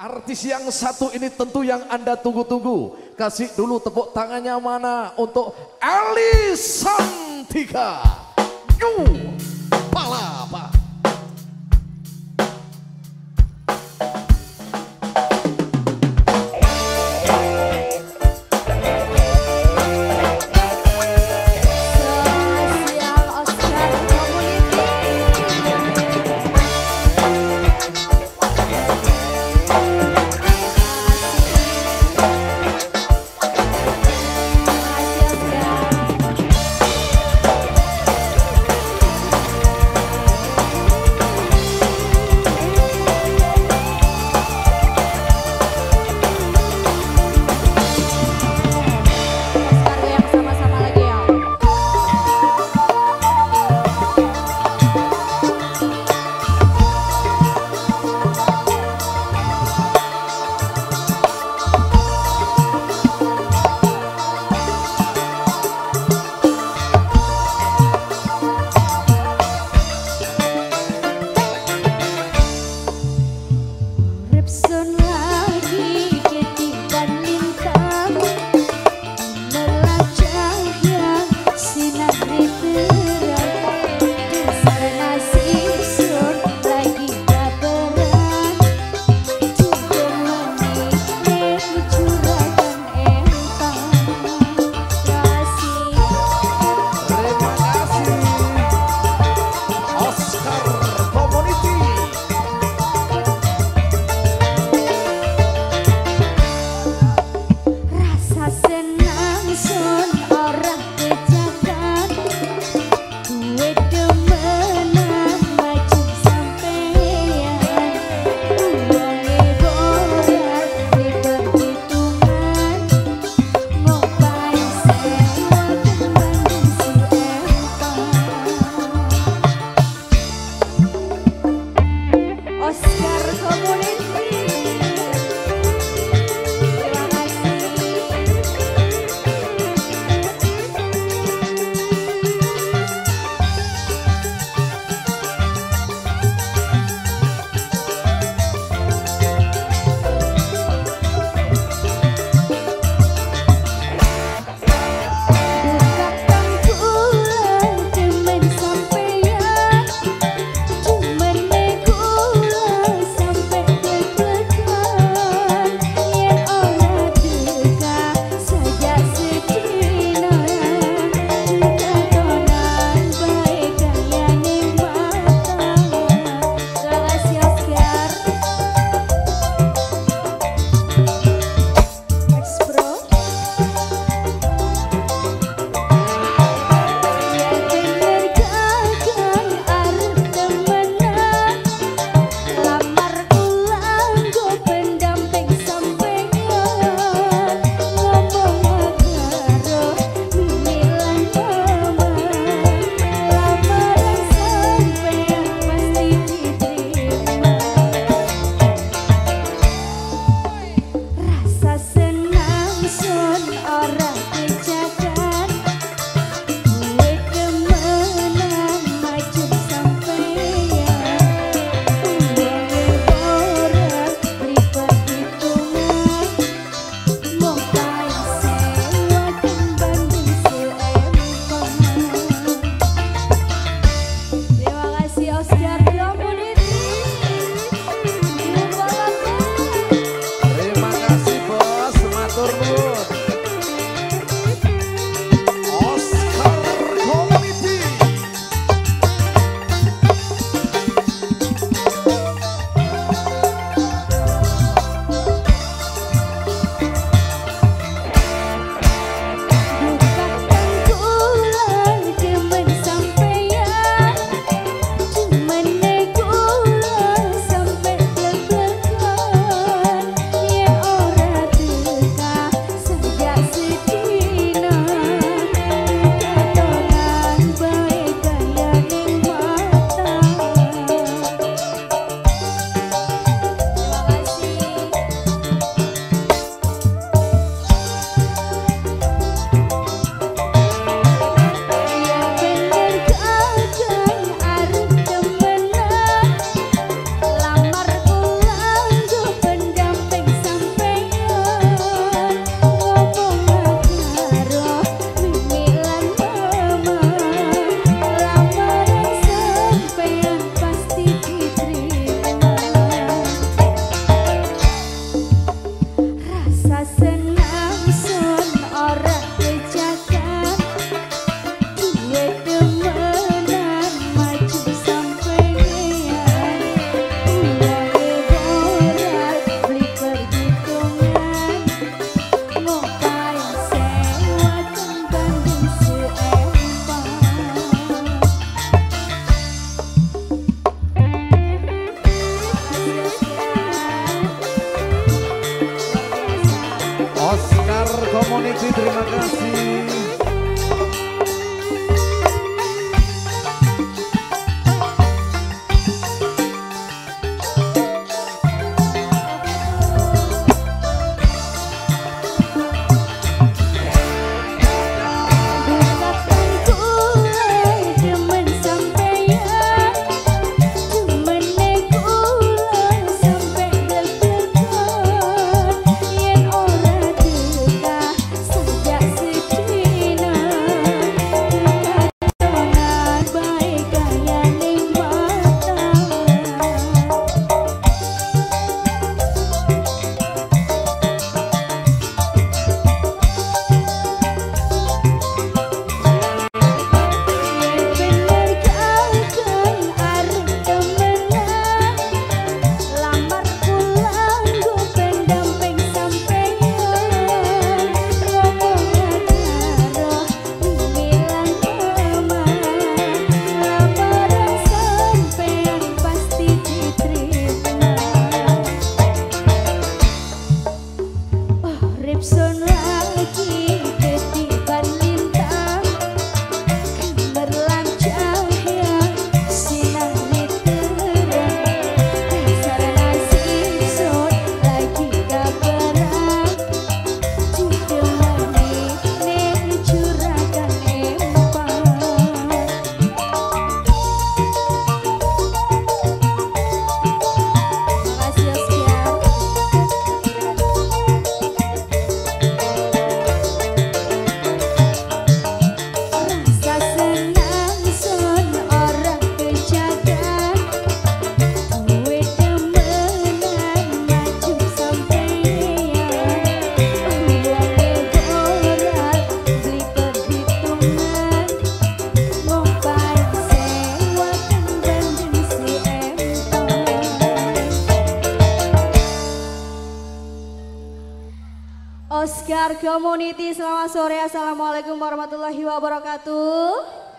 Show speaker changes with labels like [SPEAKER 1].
[SPEAKER 1] Artis yang satu ini tentu yang Anda tunggu-tunggu. Kasih dulu tepuk tangannya mana untuk Ali Santika. Yu Community, selamat sore. Assalamualaikum warahmatullahi wabarakatuh.